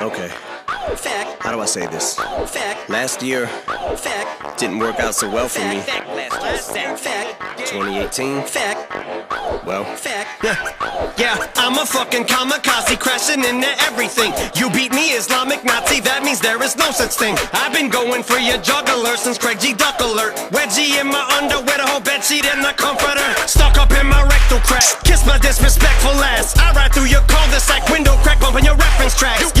Okay. Fact. How do I say this? Fact. Last year didn't work out so well for me. Fact. Fact. Fact. 2018, Fact. well, Fact. Yeah, I'm a fucking kamikaze crashing into everything. You beat me, Islamic Nazi, that means there is no such thing. I've been going for your juggler since Craig G. Duck Alert. Wedgie in my underwear, the whole bedsheet and the comforter. Stuck up in my rectal crack. Kiss my disrespectful ass. I ride through your cul-de-sac window crack, bumping your reference tracks.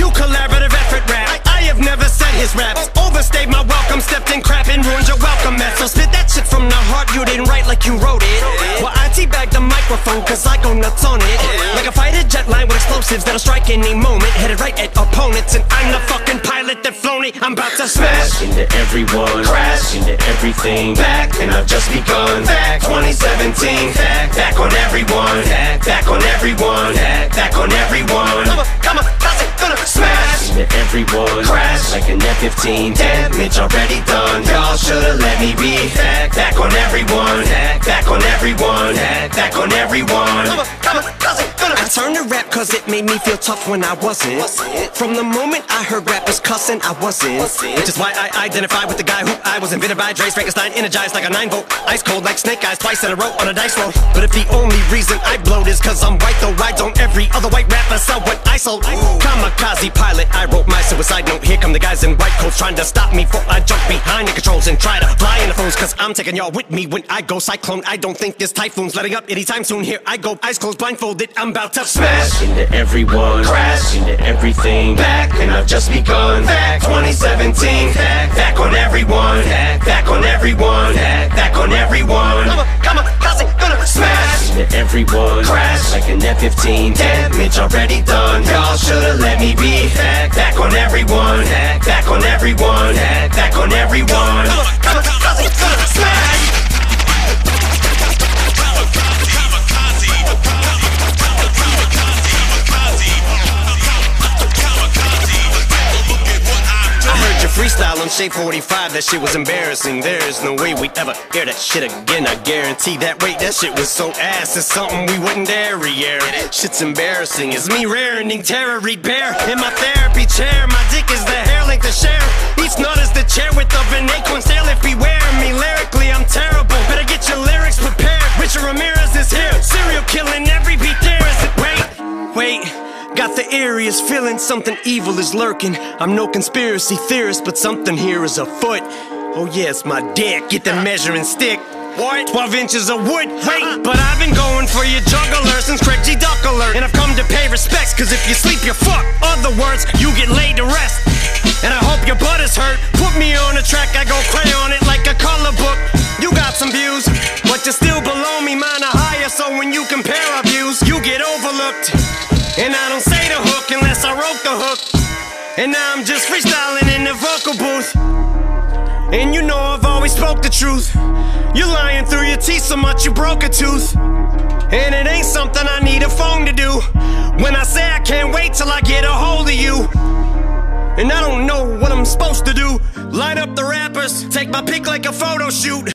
Cause I go nuts on it. Like a fighter jet line with explosives that'll strike any moment. Headed right at opponents, and I'm the fucking pilot that flown it. I'm about to smash. into everyone, crash into everything. Back, and I've just begun. Back 2017, back, back on everyone, back, back on everyone, back, back on everyone. Come on, come on, how's it gonna smash? Into everyone, crash like an F-15. Damage already done. Y'all should've let me be. Back, back on everyone, everyone, back, back on everyone. I turned to rap cause it made me feel tough when I wasn't. From the moment I heard rappers cussing, I wasn't. Which is why I identify with the guy who I was invented by. Dre Frankenstein, energized like a 9 volt. Ice cold like snake eyes, twice in a row on a dice roll. But if the only reason I blowed is cause I'm white, though why don't every other white rapper sell what I sold? Kamikaze pilot, I wrote my suicide note. Here come the guys in white coats trying to stop me before I jump behind the controls and try to fly in the phones. Cause I'm taking y'all with me when I go cyclone. I don't think this typhoon's letting up anytime soon. Here I go, eyes closed, blindfolded. I'm about to smash. into everyone, crash. Into everything. Back, and I've just begun. Back. 2017, back, back on everyone, back, back on everyone, back, back on everyone. Come on, come on, how's it gonna smash? Into everyone, crash. Like an F-15. Damage already done. Y'all should've let me be. Back, back on everyone, back, back on everyone, back, back on everyone. Freestyle on Shade 45, that shit was embarrassing. There's no way we'd ever hear that shit again. I guarantee that. Wait, that shit was so ass, it's something we wouldn't dare re-air. Shit's embarrassing. It's me rearing terror, read bear in my therapy chair. My dick is the hair length to share. Each nut is the chair with of an acorn stale. If beware me lyrically, Got the eeriest feeling something evil is lurking. I'm no conspiracy theorist, but something here is afoot. Oh, yes, my dick. Get the measuring stick. What? 12 inches of wood. Wait, but I've been going for your juggler since Craig G. Duck Alert. And I've come to pay respects, cause if you sleep, you're fucked. Other words, you get laid to rest. And I hope your butt is hurt. Put me on a track, I go play crayon it like a color book. You got some views, but you're still below me. Mine are higher, so when you compare our views, you get overlooked. And I don't wrote the hook. And now I'm just freestyling in the vocal booth. And you know I've always spoke the truth. You're lying through your teeth so much you broke a tooth. And it ain't something I need a phone to do. When I say I can't wait till I get a hold of you. And I don't know what I'm supposed to do. Line up the rappers, take my pick like a photo shoot.